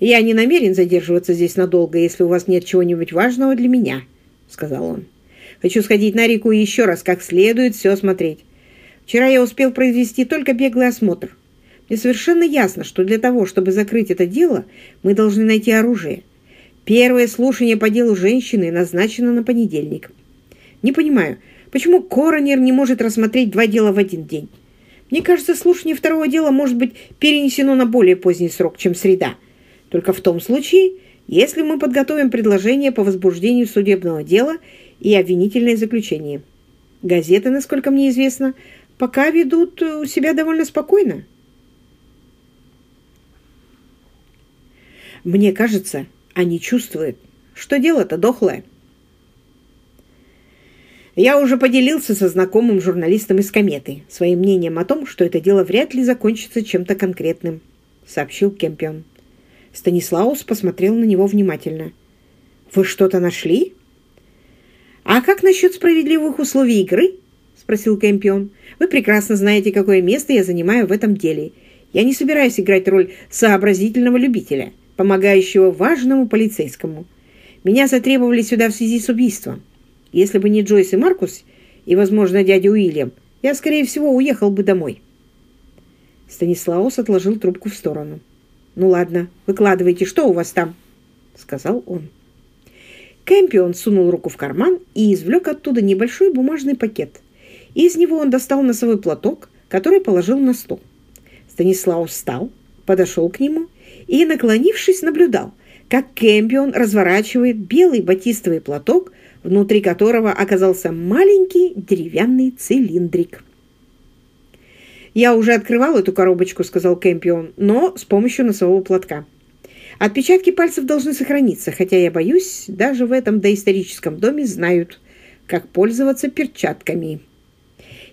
«Я не намерен задерживаться здесь надолго, если у вас нет чего-нибудь важного для меня», — сказал он. «Хочу сходить на реку и еще раз, как следует, все осмотреть. Вчера я успел произвести только беглый осмотр. Мне совершенно ясно, что для того, чтобы закрыть это дело, мы должны найти оружие. Первое слушание по делу женщины назначено на понедельник. Не понимаю, почему коронер не может рассмотреть два дела в один день? Мне кажется, слушание второго дела может быть перенесено на более поздний срок, чем среда. Только в том случае, если мы подготовим предложение по возбуждению судебного дела и обвинительное заключение. Газеты, насколько мне известно, пока ведут э, себя довольно спокойно. Мне кажется, они чувствуют, что дело-то дохлое. Я уже поделился со знакомым журналистом из «Кометы» своим мнением о том, что это дело вряд ли закончится чем-то конкретным, сообщил Кемпион. Станислаус посмотрел на него внимательно. «Вы что-то нашли?» «А как насчет справедливых условий игры?» — спросил Кэмпион. «Вы прекрасно знаете, какое место я занимаю в этом деле. Я не собираюсь играть роль сообразительного любителя, помогающего важному полицейскому. Меня затребовали сюда в связи с убийством. Если бы не Джойс и Маркус, и, возможно, дядя Уильям, я, скорее всего, уехал бы домой». Станислаус отложил трубку в сторону. «Ну ладно, выкладывайте, что у вас там?» — сказал он. Кэмпион сунул руку в карман и извлек оттуда небольшой бумажный пакет. Из него он достал носовой платок, который положил на стол. Станислав встал, подошел к нему и, наклонившись, наблюдал, как Кэмпион разворачивает белый батистовый платок, внутри которого оказался маленький деревянный цилиндрик. «Я уже открывал эту коробочку», — сказал Кэмпион, «но с помощью носового платка. Отпечатки пальцев должны сохраниться, хотя, я боюсь, даже в этом доисторическом доме знают, как пользоваться перчатками.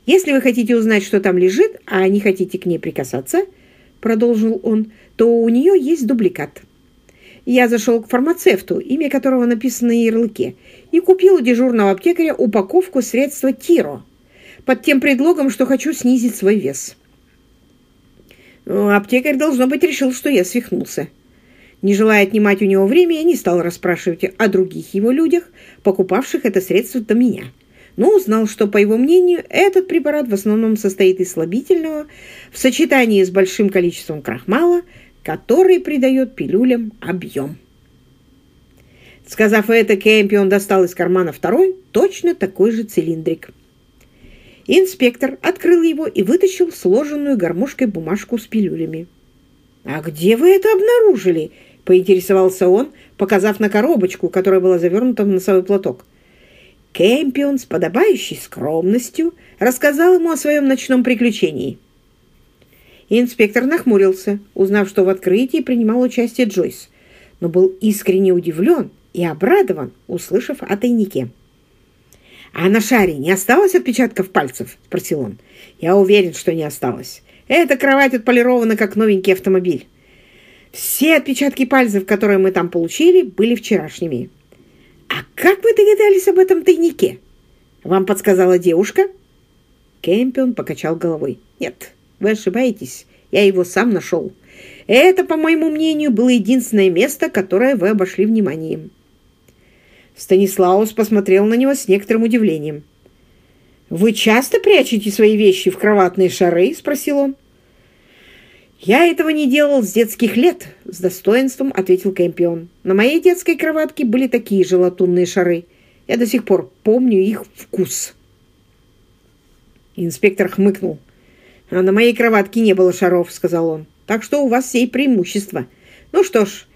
Если вы хотите узнать, что там лежит, а не хотите к ней прикасаться, — продолжил он, — то у нее есть дубликат. Я зашел к фармацевту, имя которого написано на ярлыке, и купил у дежурного аптекаря упаковку средства Тиро — под тем предлогом, что хочу снизить свой вес. Ну, аптекарь, должно быть, решил, что я свихнулся. Не желая отнимать у него время, я не стал расспрашивать о других его людях, покупавших это средство до меня. Но узнал, что, по его мнению, этот препарат в основном состоит из слабительного в сочетании с большим количеством крахмала, который придает пилюлям объем. Сказав это, Кэмпион достал из кармана второй, точно такой же цилиндрик. Инспектор открыл его и вытащил сложенную гармошкой бумажку с пилюлями. «А где вы это обнаружили?» — поинтересовался он, показав на коробочку, которая была завернута в носовой платок. Кэмпион с подобающей скромностью рассказал ему о своем ночном приключении. Инспектор нахмурился, узнав, что в открытии принимал участие Джойс, но был искренне удивлен и обрадован, услышав о тайнике. «А на шаре не осталось отпечатков пальцев?» – спросил он. «Я уверен, что не осталось. Эта кровать отполирована, как новенький автомобиль. Все отпечатки пальцев, которые мы там получили, были вчерашними». «А как вы догадались об этом тайнике? Вам подсказала девушка?» Кэмпион покачал головой. «Нет, вы ошибаетесь. Я его сам нашел. Это, по моему мнению, было единственное место, которое вы обошли вниманием. Станислаус посмотрел на него с некоторым удивлением. «Вы часто прячете свои вещи в кроватные шары?» — спросил он. «Я этого не делал с детских лет», — с достоинством ответил Кэмпион. «На моей детской кроватке были такие же латунные шары. Я до сих пор помню их вкус». Инспектор хмыкнул. «А на моей кроватке не было шаров», — сказал он. «Так что у вас все преимущества. Ну что ж,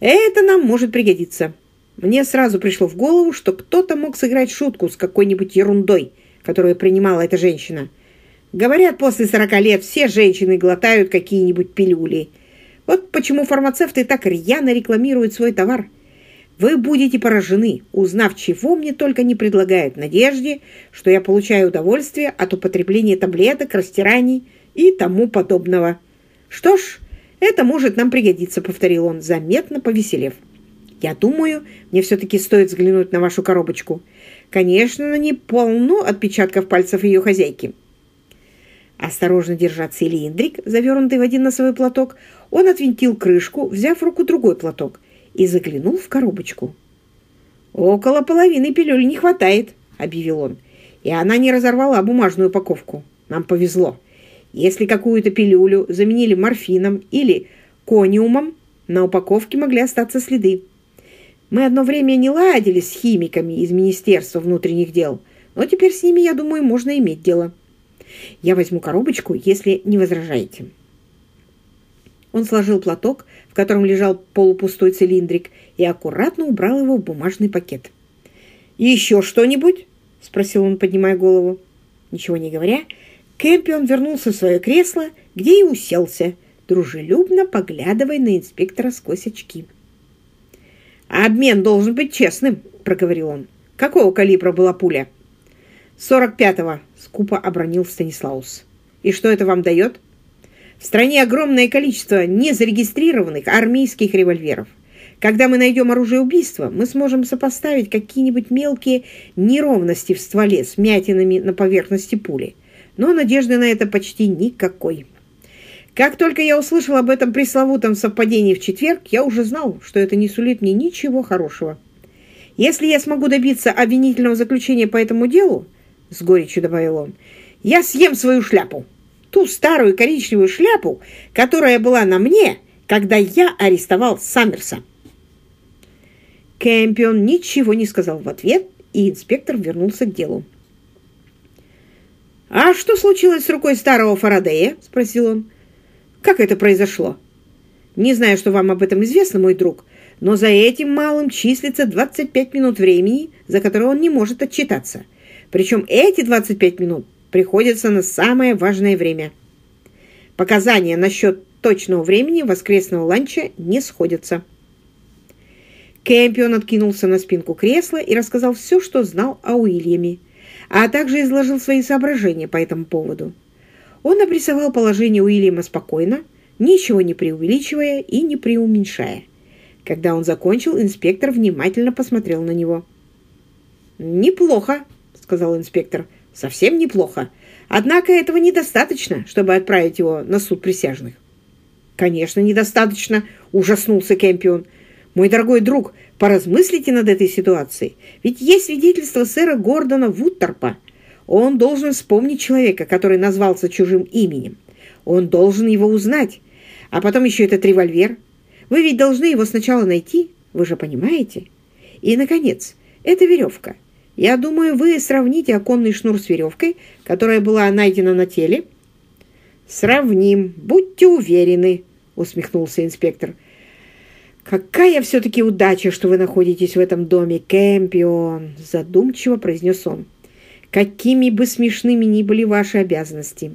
это нам может пригодиться». Мне сразу пришло в голову, что кто-то мог сыграть шутку с какой-нибудь ерундой, которую принимала эта женщина. Говорят, после сорока лет все женщины глотают какие-нибудь пилюли. Вот почему фармацевты так рьяно рекламируют свой товар. Вы будете поражены, узнав, чего мне только не предлагают надежде, что я получаю удовольствие от употребления таблеток, растираний и тому подобного. Что ж, это может нам пригодиться, повторил он, заметно повеселев. Я думаю, мне все-таки стоит взглянуть на вашу коробочку. Конечно, на ней полно отпечатков пальцев ее хозяйки. Осторожно держа цилиндрик, завернутый в один носовой платок, он отвинтил крышку, взяв в руку другой платок, и заглянул в коробочку. «Около половины пилюль не хватает», — объявил он. «И она не разорвала бумажную упаковку. Нам повезло. Если какую-то пилюлю заменили морфином или кониумом, на упаковке могли остаться следы. Мы одно время не ладили с химиками из Министерства внутренних дел, но теперь с ними, я думаю, можно иметь дело». Я возьму коробочку, если не возражаете». Он сложил платок, в котором лежал полупустой цилиндрик, и аккуратно убрал его в бумажный пакет. «Еще что-нибудь?» — спросил он, поднимая голову. Ничего не говоря, Кэмпион вернулся в свое кресло, где и уселся, дружелюбно поглядывая на инспектора сквозь очки. «Обмен должен быть честным», — проговорил он. «Какого калибра была пуля?» «Сорок пятого», — скупо обронил Станислаус. «И что это вам дает?» «В стране огромное количество незарегистрированных армейских револьверов. Когда мы найдем оружие убийства, мы сможем сопоставить какие-нибудь мелкие неровности в стволе с мятинами на поверхности пули. Но надежды на это почти никакой. Как только я услышал об этом пресловутом совпадении в четверг, я уже знал, что это не сулит мне ничего хорошего. Если я смогу добиться обвинительного заключения по этому делу, — с горечью добавил он, — «я съем свою шляпу, ту старую коричневую шляпу, которая была на мне, когда я арестовал Саммерса». Кэмпион ничего не сказал в ответ, и инспектор вернулся к делу. «А что случилось с рукой старого Фарадея?» – спросил он. «Как это произошло?» «Не знаю, что вам об этом известно, мой друг, но за этим малым числится 25 минут времени, за которое он не может отчитаться». Причем эти 25 минут приходятся на самое важное время. Показания насчет точного времени воскресного ланча не сходятся. Кэмпион откинулся на спинку кресла и рассказал все, что знал о Уильяме, а также изложил свои соображения по этому поводу. Он обрисовал положение Уильяма спокойно, ничего не преувеличивая и не преуменьшая. Когда он закончил, инспектор внимательно посмотрел на него. «Неплохо», сказал инспектор. «Совсем неплохо. Однако этого недостаточно, чтобы отправить его на суд присяжных». «Конечно, недостаточно», — ужаснулся Кэмпион. «Мой дорогой друг, поразмыслите над этой ситуацией. Ведь есть свидетельство сэра Гордона Вуттерпа. Он должен вспомнить человека, который назвался чужим именем. Он должен его узнать. А потом еще этот револьвер. Вы ведь должны его сначала найти, вы же понимаете? И, наконец, эта веревка. Я думаю, вы сравните оконный шнур с веревкой, которая была найдена на теле. Сравним, будьте уверены, усмехнулся инспектор. «Какая все-таки удача, что вы находитесь в этом доме, Кэмпион!» задумчиво произнес он. «Какими бы смешными ни были ваши обязанности.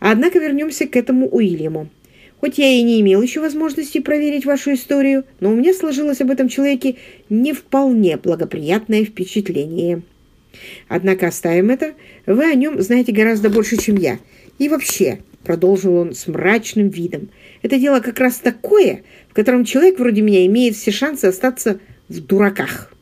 Однако вернемся к этому Уильяму. Хоть я и не имел еще возможности проверить вашу историю, но у меня сложилось об этом человеке не вполне благоприятное впечатление. Однако оставим это. Вы о нем знаете гораздо больше, чем я. И вообще, продолжил он с мрачным видом, это дело как раз такое, в котором человек вроде меня имеет все шансы остаться в дураках».